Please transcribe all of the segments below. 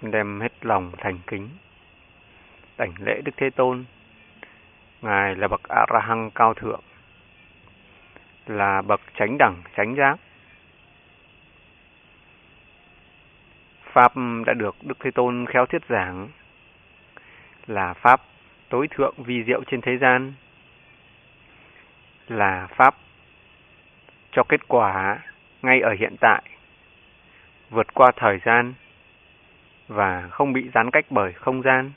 con đem hết lòng thành kính đảnh lễ Đức Thế Tôn. Ngài là bậc a ra hăng cao thượng, là bậc chánh đẳng chánh giác. Pháp đã được Đức Thế Tôn khéo thuyết giảng là pháp tối thượng vi diệu trên thế gian, là pháp cho kết quả ngay ở hiện tại, vượt qua thời gian và không bị gián cách bởi không gian.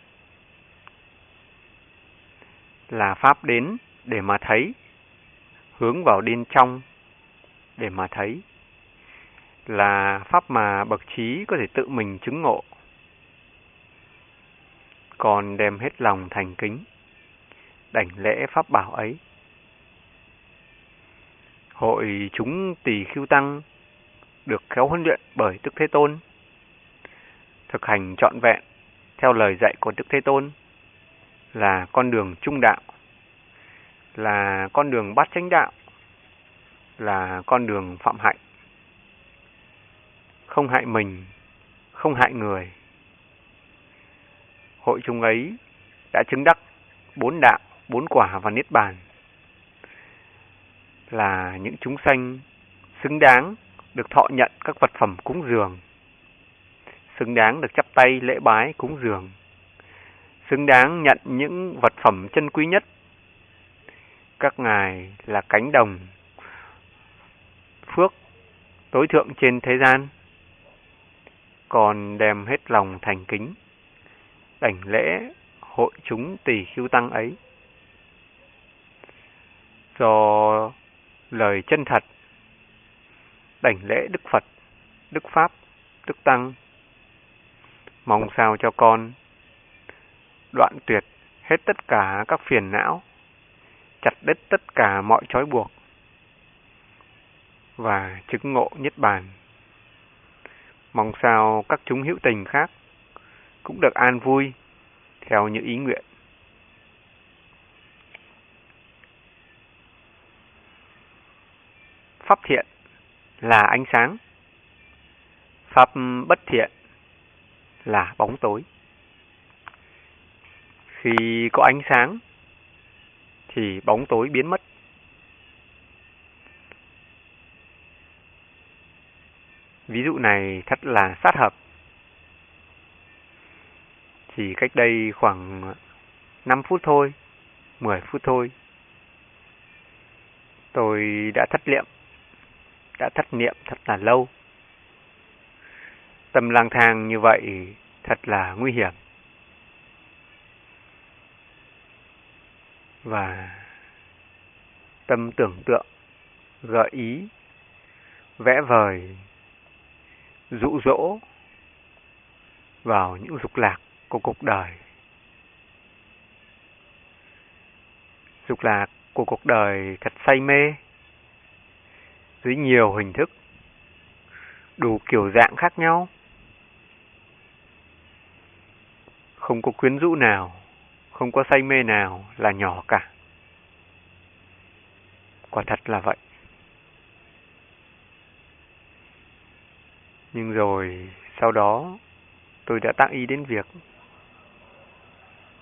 Là pháp đến để mà thấy, hướng vào bên trong để mà thấy. Là pháp mà bậc trí có thể tự mình chứng ngộ. Còn đem hết lòng thành kính, đảnh lễ pháp bảo ấy. Hội chúng tỳ khưu tăng được khéo huấn luyện bởi Đức Thế Tôn thực hành trọn vẹn theo lời dạy của Đức Thế Tôn là con đường trung đạo, là con đường bát chánh đạo, là con đường phạm hạnh. Không hại mình, không hại người. Hội chúng ấy đã chứng đắc bốn đạo, bốn quả và niết bàn là những chúng sanh xứng đáng được thọ nhận các vật phẩm cúng dường xứng đáng được chắp tay lễ bái cúng dường, xứng đáng nhận những vật phẩm chân quý nhất. Các ngài là cánh đồng phước tối thượng trên thế gian, còn đem hết lòng thành kính, đảnh lễ hội chúng tỷ khiêu tăng ấy. Do lời chân thật, đảnh lễ Đức Phật, Đức Pháp, Đức Tăng, Mong sao cho con đoạn tuyệt hết tất cả các phiền não, chặt đứt tất cả mọi trói buộc và chứng ngộ nhất bàn. Mong sao các chúng hữu tình khác cũng được an vui theo những ý nguyện. Pháp thiện là ánh sáng, pháp bất thiện là bóng tối. Khi có ánh sáng thì bóng tối biến mất. Ví dụ này thật là sát hợp. Chỉ cách đây khoảng 5 phút thôi, 10 phút thôi. Tôi đã thất niệm, đã thất niệm thật là lâu. Tâm lang thang như vậy thật là nguy hiểm. Và tâm tưởng tượng, gợi ý, vẽ vời, dụ dỗ vào những dục lạc của cuộc đời. Dục lạc của cuộc đời thật say mê dưới nhiều hình thức, đủ kiểu dạng khác nhau. Không có quyến rũ nào, không có say mê nào là nhỏ cả. Quả thật là vậy. Nhưng rồi sau đó tôi đã tác ý đến việc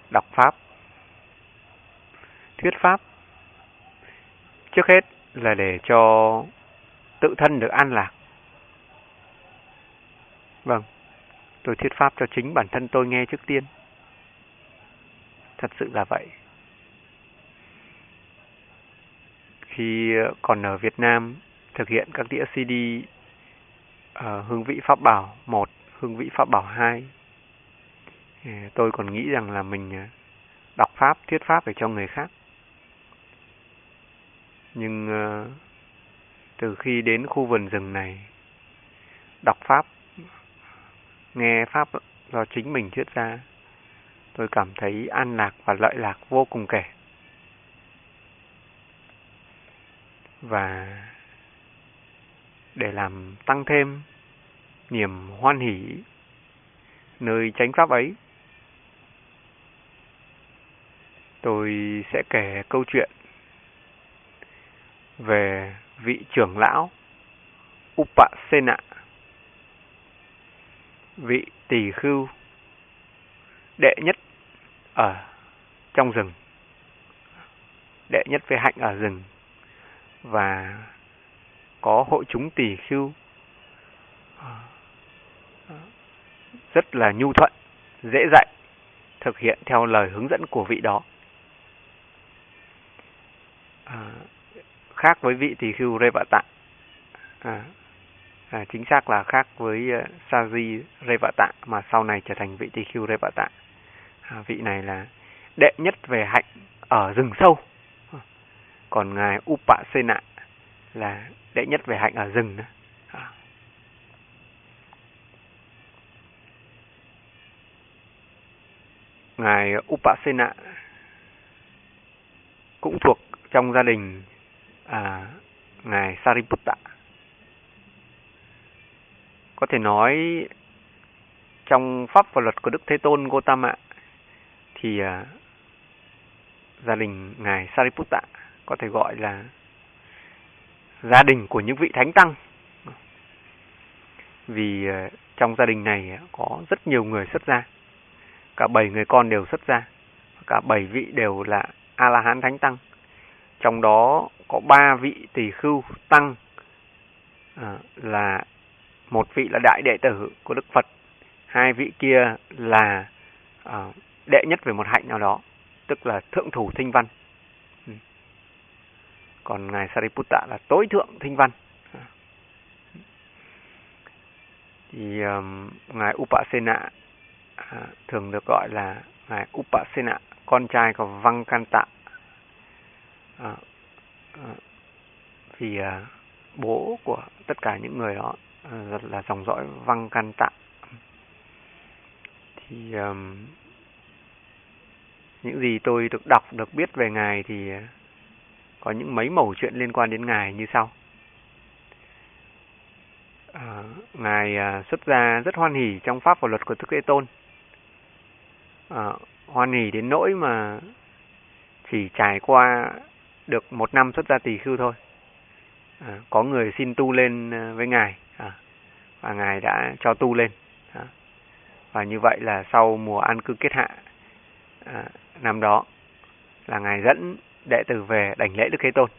đọc Pháp, thuyết Pháp. Trước hết là để cho tự thân được an lạc. Vâng, tôi thuyết Pháp cho chính bản thân tôi nghe trước tiên. Thật sự là vậy. Khi ờ, còn ở Việt Nam thực hiện các đĩa CD uh, ờ, Hương vị Pháp Bảo 1, Hương vị Pháp Bảo 2, tôi còn nghĩ rằng là mình ờ, đọc Pháp, thuyết Pháp để cho người khác. Nhưng uh, từ khi đến khu vườn rừng này, đọc Pháp, nghe Pháp do chính mình thuyết ra, tôi cảm thấy an lạc và lợi lạc vô cùng kể. Và để làm tăng thêm niềm hoan hỷ nơi chánh pháp ấy, tôi sẽ kể câu chuyện về vị trưởng lão Upasena, vị tỳ khưu đệ nhất ở trong rừng, đệ nhất với hạnh ở rừng và có hội chúng tỳ khưu ờ, rất là nhu thuận, dễ dạy, thực hiện theo lời hướng dẫn của vị đó. À, khác với vị tỳ khưu Revata. À, ờ, à, chính xác là khác với uh, vạ tạng mà sau này trở thành vị tỳ khưu rây vạ tạng À, vị này là đệ nhất về hạnh ở rừng sâu. Còn ngài Upasena là đệ nhất về hạnh ở rừng. nữa. À. Ngài Upasena cũng thuộc trong gia đình à, ngài Sariputta. Có thể nói trong pháp và luật của Đức Thế Tôn Gotama thì uh, gia đình ngài Sariputta có thể gọi là gia đình của những vị thánh tăng. Vì uh, trong gia đình này có rất nhiều người xuất gia. Cả bảy người con đều xuất gia. Cả bảy vị đều là A-la-hán thánh tăng. Trong đó có ba vị tỳ khưu tăng uh, là một vị là đại đệ tử của Đức Phật, hai vị kia là uh, đệ nhất về một hạnh nào đó, tức là thượng thủ thinh văn. Ừ. Còn ngài Sariputta là tối thượng thinh văn. À. Thì um, ngài Upasena à, thường được gọi là ngài Upasena, con trai của Vankanta. À, à, vì à, bố của tất cả những người đó à, là dòng dõi Vankanta. Thì um, những gì tôi được đọc, được biết về Ngài thì à, có những mấy mẩu chuyện liên quan đến Ngài như sau. À, Ngài à, xuất gia rất hoan hỷ trong Pháp và luật của Đức Thế Tôn. À, hoan hỷ đến nỗi mà chỉ trải qua được một năm xuất gia tỳ khưu thôi. À, có người xin tu lên à, với Ngài à, và Ngài đã cho tu lên. À, và như vậy là sau mùa an cư kết hạ à, năm đó là ngài dẫn đệ tử về đảnh lễ Đức Thế Tôn.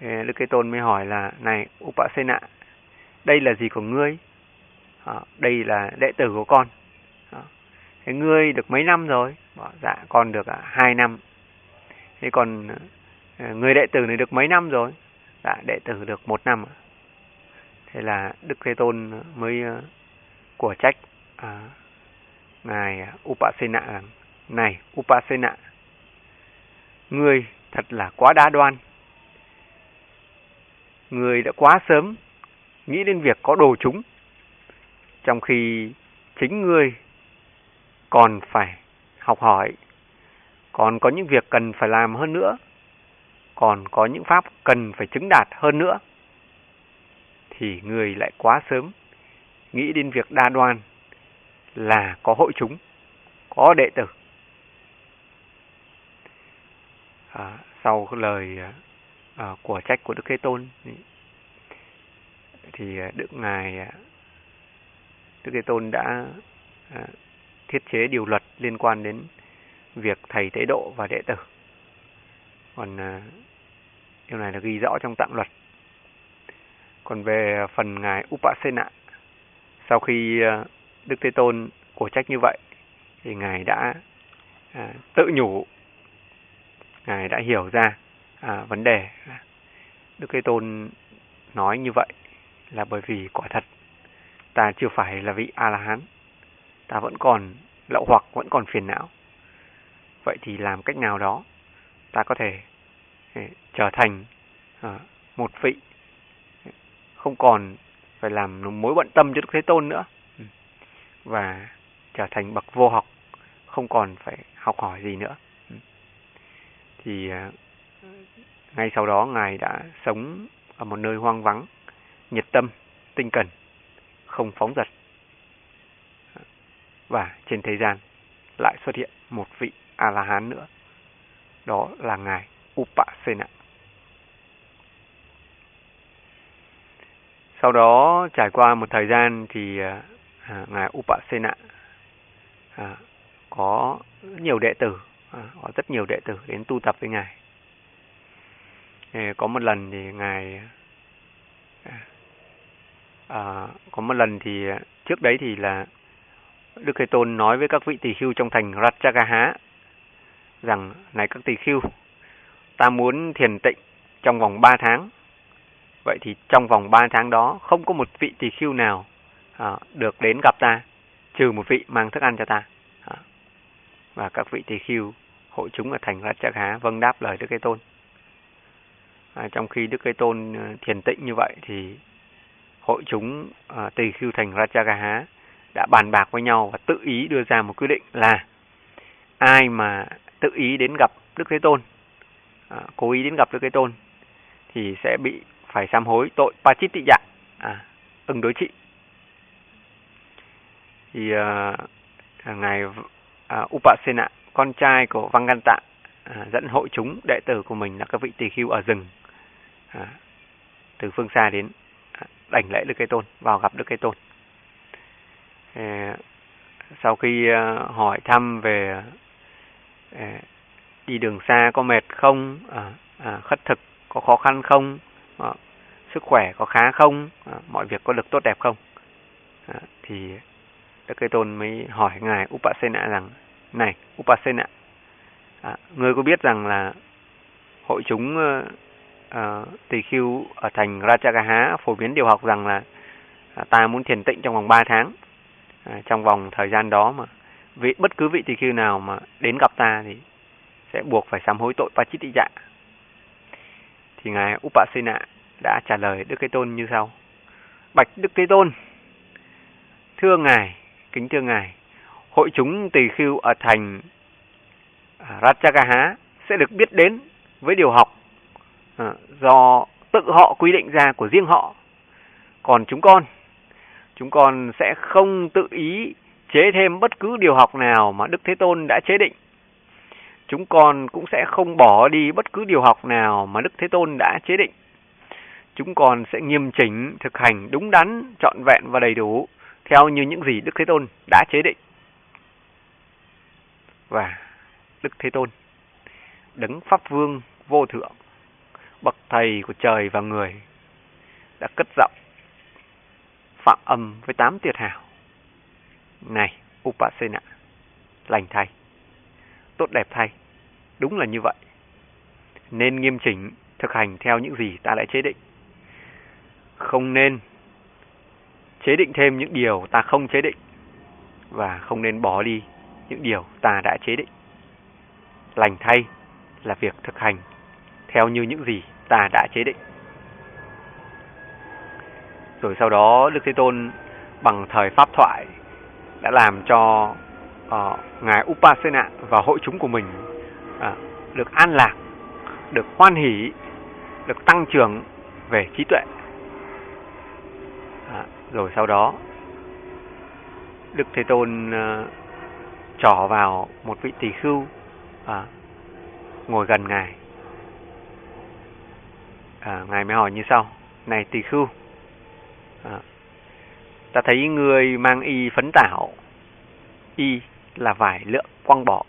Đức Thế Tôn mới hỏi là này Upasena, đây là gì của ngươi? Đây là đệ tử của con. Thế ngươi được mấy năm rồi? Bảo, dạ con được à, hai năm. Thế còn ờ, người đệ tử này được mấy năm rồi? Dạ đệ tử được một năm. Thế là Đức Thế Tôn mới ờ, của trách à, ngài à, Upasena rằng này Upasena, ngươi thật là quá đa đoan. Ngươi đã quá sớm nghĩ đến việc có đồ chúng, trong khi chính ngươi còn phải học hỏi, còn có những việc cần phải làm hơn nữa, còn có những pháp cần phải chứng đạt hơn nữa, thì người lại quá sớm nghĩ đến việc đa đoan là có hội chúng, có đệ tử. À, sau lời à, của trách của Đức Thế Tôn thì Đức Ngài à, Đức Thế Tôn đã à, thiết chế điều luật liên quan đến việc thầy tế độ và đệ tử. Còn à, điều này là ghi rõ trong tạng luật. Còn về phần ngài Upasena, sau khi à, Đức Thế Tôn của trách như vậy thì ngài đã à, tự nhủ ngài đã hiểu ra à, vấn đề Đức Thế Tôn nói như vậy là bởi vì quả thật ta chưa phải là vị A La Hán, ta vẫn còn lậu hoặc vẫn còn phiền não. Vậy thì làm cách nào đó ta có thể ừ, trở thành ờ, một vị ừ, không còn phải làm mối bận tâm cho Đức Thế Tôn nữa ừ. và trở thành bậc vô học không còn phải học hỏi gì nữa. Thì à, ngay sau đó Ngài đã sống ở một nơi hoang vắng, nhiệt tâm, tinh cần, không phóng dật. Và trên thế gian lại xuất hiện một vị A-la-hán nữa. Đó là Ngài Upasena. Sau đó trải qua một thời gian thì à, à Ngài Upasena à, có nhiều đệ tử, À, có rất nhiều đệ tử đến tu tập với Ngài. Có một lần thì Ngài à, à, có một lần thì trước đấy thì là Đức Thế Tôn nói với các vị tỳ khưu trong thành Ratchagaha rằng này các tỳ khưu, ta muốn thiền tịnh trong vòng 3 tháng. Vậy thì trong vòng 3 tháng đó không có một vị tỳ khưu nào à, được đến gặp ta, trừ một vị mang thức ăn cho ta. Và các vị tỳ khưu hội chúng ở thành Ratchagaha vâng đáp lời Đức Thế Tôn. À, trong khi Đức Thế Tôn ờ, thiền tịnh như vậy thì hội chúng à, tỳ khưu thành Ratchagaha đã bàn bạc với nhau và tự ý đưa ra một quyết định là ai mà tự ý đến gặp Đức Thế Tôn, à, cố ý đến gặp Đức Thế Tôn thì sẽ bị phải sám hối tội Pachittiya, à, ưng đối trị. Thì à, ngài à, Upasena, con trai của Vanganta, à, dẫn hội chúng đệ tử của mình là các vị tỳ khưu ở rừng à, từ phương xa đến à, đảnh lễ Đức Cây Tôn, vào gặp Đức Cây Tôn. À, sau khi à, hỏi thăm về à, đi đường xa có mệt không, à, à, khất thực có khó khăn không, à, sức khỏe có khá không, à, mọi việc có được tốt đẹp không, à, thì Đức Thế Tôn mới hỏi ngài Upasena rằng này Upasena, à, ngươi có biết rằng là hội chúng uh, tỳ khưu ở thành Rajagaha phổ biến điều học rằng là uh, ta muốn thiền tịnh trong vòng 3 tháng. À, trong vòng thời gian đó mà vị bất cứ vị tỳ khưu nào mà đến gặp ta thì sẽ buộc phải sám hối tội Pachittiya. Dạ. Thì ngài Upasena đã trả lời Đức Thế Tôn như sau: Bạch Đức Thế Tôn, thưa ngài, kính thưa ngài, hội chúng tỳ khưu ở thành à, Ratchagaha sẽ được biết đến với điều học à, do tự họ quy định ra của riêng họ. Còn chúng con, chúng con sẽ không tự ý chế thêm bất cứ điều học nào mà Đức Thế Tôn đã chế định. Chúng con cũng sẽ không bỏ đi bất cứ điều học nào mà Đức Thế Tôn đã chế định. Chúng con sẽ nghiêm chỉnh thực hành đúng đắn, trọn vẹn và đầy đủ theo như những gì Đức Thế Tôn đã chế định. Và Đức Thế Tôn, đấng Pháp Vương vô thượng, bậc thầy của trời và người, đã cất giọng, phạm âm với tám tiệt hào. Này, Upasena, lành thay, tốt đẹp thay, đúng là như vậy. Nên nghiêm chỉnh thực hành theo những gì ta đã chế định. Không nên chế định thêm những điều ta không chế định và không nên bỏ đi những điều ta đã chế định. Lành thay là việc thực hành theo như những gì ta đã chế định. Rồi sau đó Đức Thế Tôn bằng thời pháp thoại đã làm cho uh, ngài Upasena và hội chúng của mình uh, được an lạc, được hoan hỷ, được tăng trưởng về trí tuệ. Rồi sau đó Đức Thế Tôn ờ, trỏ vào một vị tỳ khưu à, ngồi gần ngài. À, ngài mới hỏi như sau: "Này tỳ khưu, à, ta thấy người mang y phấn tảo, y là vải lượng quăng bỏ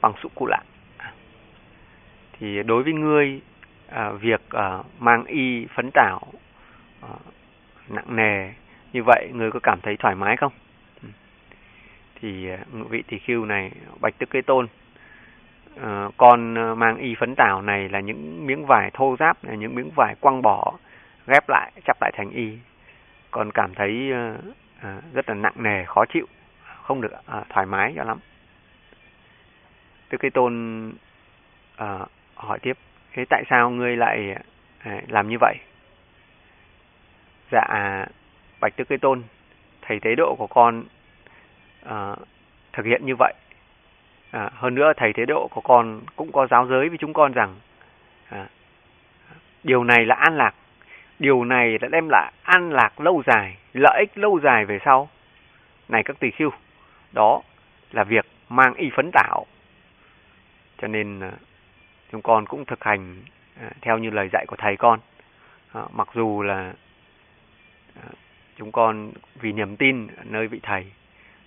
bằng sụ cụ lạ. À, thì đối với ngươi à, việc à, mang y phấn tảo à, nặng nề. Như vậy người có cảm thấy thoải mái không? Ừ. Thì à, vị tỳ khưu này bạch tức kế tôn à, con ờ, mang y phấn tảo này là những miếng vải thô ráp là những miếng vải quăng bỏ ghép lại chắp lại thành y. Con cảm thấy à, rất là nặng nề khó chịu không được à, thoải mái cho lắm. Tức Thế Tôn à, hỏi tiếp thế tại sao ngươi lại à, làm như vậy? Dạ bạch Đức Thế Tôn thầy tế độ của con à, thực hiện như vậy À, hơn nữa thầy thế độ của con cũng có giáo giới với chúng con rằng à, điều này là an lạc, điều này đã đem lại an lạc lâu dài, lợi ích lâu dài về sau. Này các tỳ khưu, đó là việc mang y phấn tạo. Cho nên à, chúng con cũng thực hành à, theo như lời dạy của thầy con. À, mặc dù là Ờ, chúng con vì niềm tin nơi vị thầy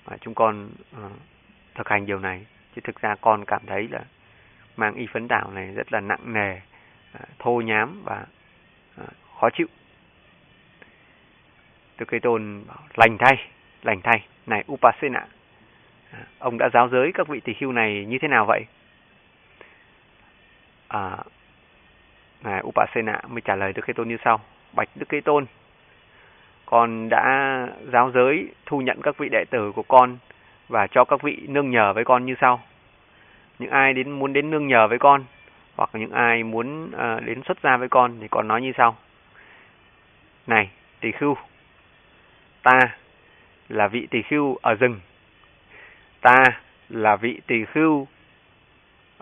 mà chúng con uh, thực hành điều này. Chứ thực ra con cảm thấy là mang y phấn đảo này rất là nặng nề uh, thô nhám và uh, khó chịu. Đức Cây Tôn bảo, lành thay lành thay này Upasena uh, ông đã giáo giới các vị tỳ khưu này như thế nào vậy? À, ngài Upasena mới trả lời Đức Cây Tôn như sau. Bạch Đức Cây Tôn con đã giáo giới thu nhận các vị đệ tử của con và cho các vị nương nhờ với con như sau. Những ai đến muốn đến nương nhờ với con hoặc những ai muốn uh, đến xuất gia với con thì con nói như sau. Này, tỳ khưu, ta là vị tỳ khưu ở rừng. Ta là vị tỳ khưu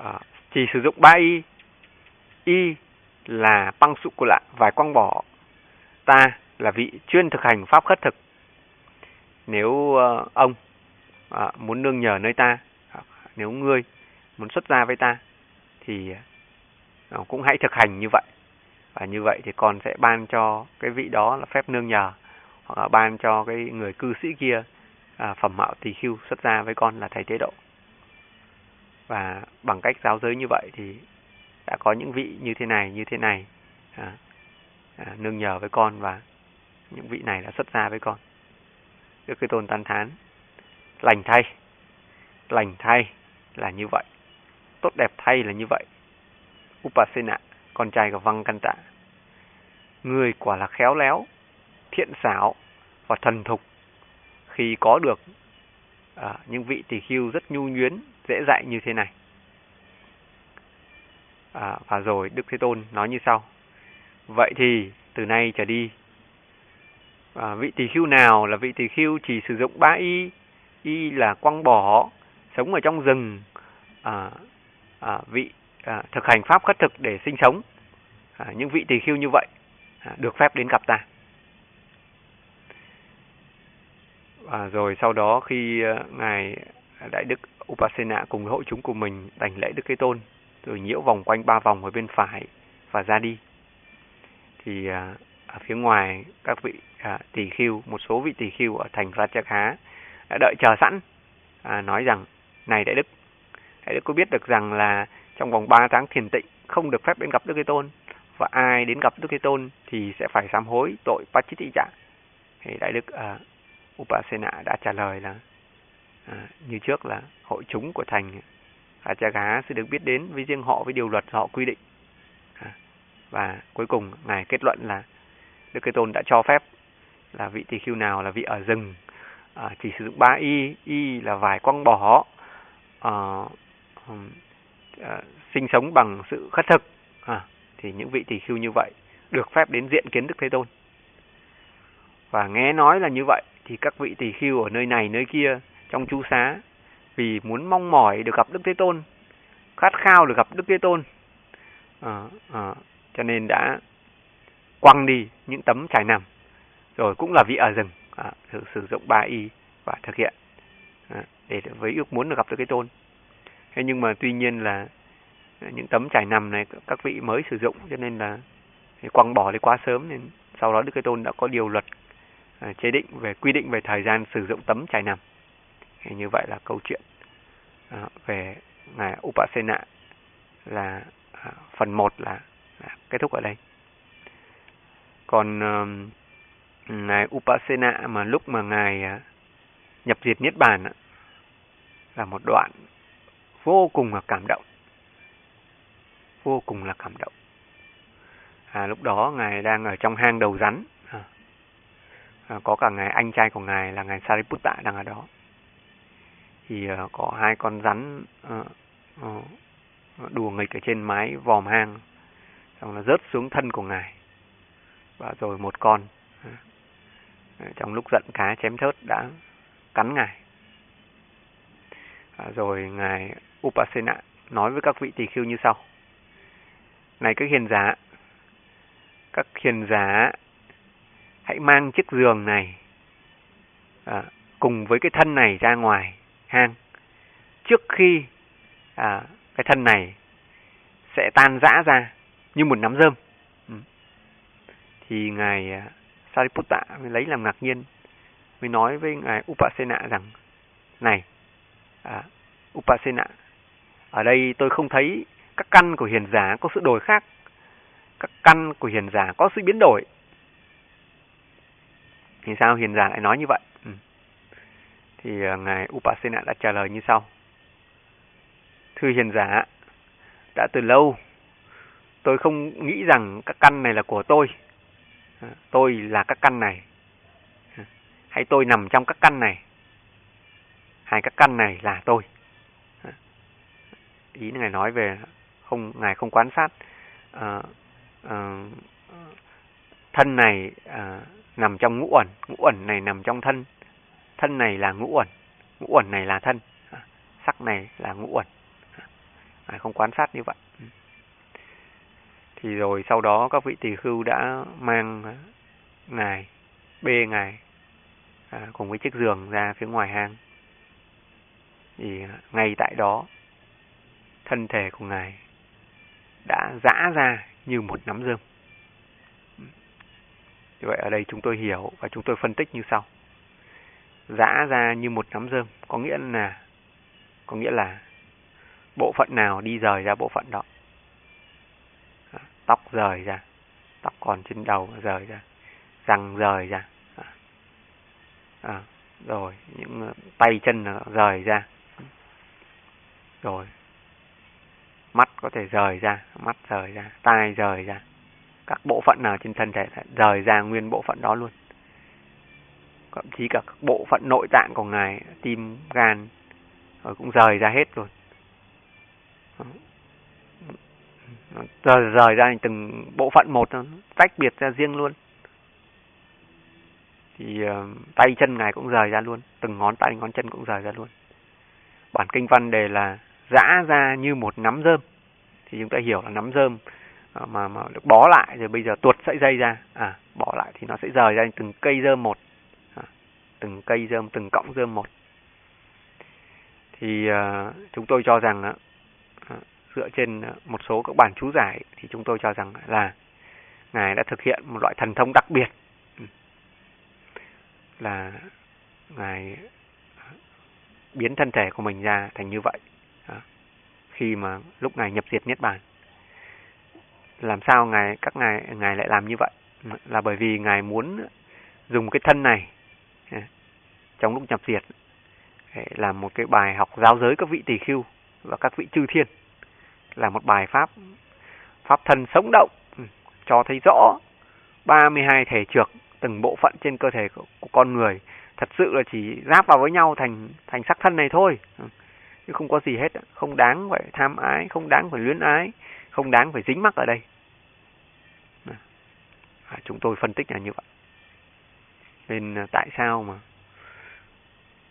uh, chỉ sử dụng ba y. Y là băng sụ của lạ, vài quăng bỏ. Ta là vị chuyên thực hành pháp khất thực. Nếu uh, ông uh, muốn nương nhờ nơi ta, uh, nếu ngươi muốn xuất gia với ta, thì uh, cũng hãy thực hành như vậy. Và như vậy thì con sẽ ban cho cái vị đó là phép nương nhờ, hoặc là ban cho cái người cư sĩ kia uh, phẩm mạo tỳ khưu xuất gia với con là thầy tế độ. Và bằng cách giáo giới như vậy thì đã có những vị như thế này, như thế này, à, à, nương nhờ với con và những vị này đã xuất gia với con. Đức Thế Tôn tán thán lành thay lành thay là như vậy tốt đẹp thay là như vậy. Upasena con trai của Văn Căn Tạ người quả là khéo léo thiện xảo và thần thục. Khi có được à, những vị tỳ khưu rất nhu nhuyến dễ dạy như thế này. À, và rồi Đức Thế Tôn nói như sau vậy thì từ nay trở đi à, vị tỳ khưu nào là vị tỳ khưu chỉ sử dụng ba y. Y là quăng bỏ sống ở trong rừng. À, à, vị à, thực hành pháp khất thực để sinh sống. À, những vị tỳ khưu như vậy à, được phép đến gặp ta. Và rồi sau đó khi à, ngài đại đức Upasena cùng với hội chúng của mình đảnh lễ đức Thế Tôn rồi nhiễu vòng quanh ba vòng ở bên phải và ra đi. Thì à, ở phía ngoài các vị à, tỳ khưu một số vị tỳ khưu ở thành Ratchakha đã đợi chờ sẵn à, nói rằng này đại đức đại đức có biết được rằng là trong vòng 3 tháng thiền tịnh không được phép đến gặp Đức Thế Tôn và ai đến gặp Đức Thế Tôn thì sẽ phải sám hối tội Pachitija. Thì đại đức à, Upasena đã trả lời là à, như trước là hội chúng của thành Ratchakha sẽ được biết đến với riêng họ với điều luật họ quy định. À, và cuối cùng ngài kết luận là Đức Thế Tôn đã cho phép là vị tỳ khưu nào là vị ở rừng à, chỉ sử dụng ba y y là vài quăng bỏ à, à, sinh sống bằng sự khất thực à, thì những vị tỳ khưu như vậy được phép đến diện kiến Đức Thế Tôn. Và nghe nói là như vậy thì các vị tỳ khưu ở nơi này nơi kia trong chú xá vì muốn mong mỏi được gặp Đức Thế Tôn khát khao được gặp Đức Thế Tôn à, à, cho nên đã quăng đi những tấm trải nằm. Rồi cũng là vị ở rừng à, sử, sử dụng ba y và thực hiện à, để với ước muốn được gặp được cái tôn. Thế nhưng mà tuy nhiên là những tấm trải nằm này các vị mới sử dụng cho nên là quăng bỏ đi quá sớm nên sau đó đức cái tôn đã có điều luật à, chế định về quy định về thời gian sử dụng tấm trải nằm. Thì như vậy là câu chuyện à, về ngài Upasena là à, phần 1 là, là kết thúc ở đây còn uh, ngài Upasena mà lúc mà ngài uh, nhập diệt niết bàn uh, là một đoạn vô cùng là cảm động. Vô cùng là cảm động. À, lúc đó ngài đang ở trong hang đầu rắn à, à, có cả ngài anh trai của ngài là ngài Sariputta đang ở đó. Thì uh, có hai con rắn uh, uh, đùa nghịch ở trên mái vòm hang xong là rớt xuống thân của ngài và rồi một con trong lúc giận cá chém thớt đã cắn ngài và rồi ngài Upasena nói với các vị tỳ khưu như sau. Này các hiền giả, các hiền giả hãy mang chiếc giường này à, cùng với cái thân này ra ngoài hang trước khi à, cái thân này sẽ tan rã ra như một nắm rơm. Thì ngài à, Sariputta mới lấy làm ngạc nhiên, mới nói với ngài Upasena rằng này à, Upasena ở đây tôi không thấy các căn của hiền giả có sự đổi khác. Các căn của hiền giả có sự biến đổi. Thì sao hiền giả lại nói như vậy? Ừ. Thì uh, Ngài Upasena đã trả lời như sau. Thưa hiền giả, đã từ lâu tôi không nghĩ rằng các căn này là của tôi. Tôi là các căn này. Hay tôi nằm trong các căn này. Hai các căn này là tôi. Ý ngài nói về không ngài không quan sát uh, uh, thân này uh, nằm trong ngũ uẩn. Ngũ uẩn này nằm trong thân. Thân này là ngũ uẩn. Ngũ uẩn này là thân. Sắc này là ngũ uẩn. Ngài không quan sát như vậy thì rồi sau đó các vị tỳ khưu đã mang ngài bê ngài à, cùng với chiếc giường ra phía ngoài hang thì ngay tại đó thân thể của Ngài đã giã ra như một nắm rơm. Như vậy ở đây chúng tôi hiểu và chúng tôi phân tích như sau. Giã ra như một nắm rơm có nghĩa là có nghĩa là bộ phận nào đi rời ra bộ phận đó. Tóc rời ra, tóc còn trên đầu rời ra, răng rời ra. À, à rồi những ờ, tay chân rời ra. Rồi mắt có thể rời ra, mắt rời ra, tai rời ra. Các bộ phận nào trên thân thể rời ra nguyên bộ phận đó luôn. Thậm chí cả các bộ phận nội tạng của Ngài, tim, gan, rồi cũng rời ra hết rồi rời, rời ra từng bộ phận một, nó tách biệt ra riêng luôn. Thì uh, tay chân Ngài cũng rời ra luôn, từng ngón tay, ngón chân cũng rời ra luôn. Bản kinh văn đề là giã ra như một nắm rơm thì chúng ta hiểu là nắm rơm ờ, mà mà được bó lại rồi bây giờ tuột sợi dây ra à bỏ lại thì nó sẽ rời ra từng cây rơm một à, từng cây rơm từng cọng rơm một thì uh, chúng tôi cho rằng uh, dựa trên ờ, một số các bản chú giải thì chúng tôi cho rằng là ngài đã thực hiện một loại thần thông đặc biệt. Ừ. Là ngài ờ, biến thân thể của mình ra thành như vậy. Khi mà lúc ngài nhập diệt niết bàn. Làm sao ngài, các ngài ngài lại làm như vậy? Là bởi vì ngài muốn dùng cái thân này ờ, trong lúc nhập diệt làm một cái bài học giáo giới các vị tỳ khưu và các vị chư thiên là một bài pháp pháp thân sống động ừ, cho thấy rõ 32 thể trược từng bộ phận trên cơ thể của, con người thật sự là chỉ giáp vào với nhau thành thành sắc thân này thôi. Ừ. Chứ không có gì hết. Không đáng phải tham ái không đáng phải luyến ái không đáng phải dính mắc ở đây. Ừ. À, chúng tôi phân tích là như vậy. Nên à, tại sao mà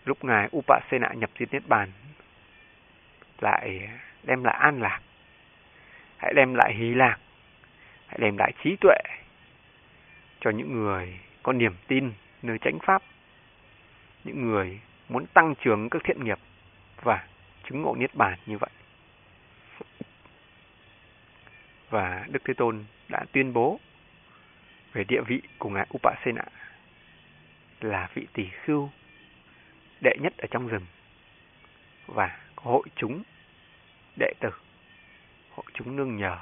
lúc ngài Upasena nhập diệt niết bàn lại đem lại an lạc? Hãy đem lại hỷ lạc hãy đem lại trí tuệ cho những người có niềm tin nơi chánh pháp những người muốn tăng trưởng các thiện nghiệp và chứng ngộ niết bàn như vậy. Và Đức Thế Tôn đã tuyên bố về địa vị của ngài Upasena là vị tỷ khưu đệ nhất ở trong rừng và hội chúng đệ tử, chúng nương nhờ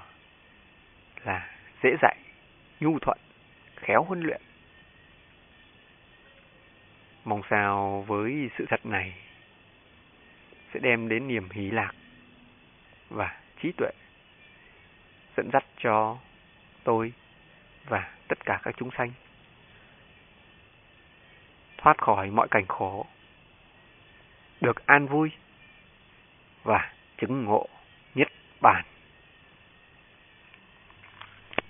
là dễ dạy, nhu thuận, khéo huấn luyện. Mong sao với sự thật này sẽ đem đến niềm hỷ lạc và trí tuệ dẫn dắt cho tôi và tất cả các chúng sanh thoát khỏi mọi cảnh khổ được an vui và chứng ngộ nhất bản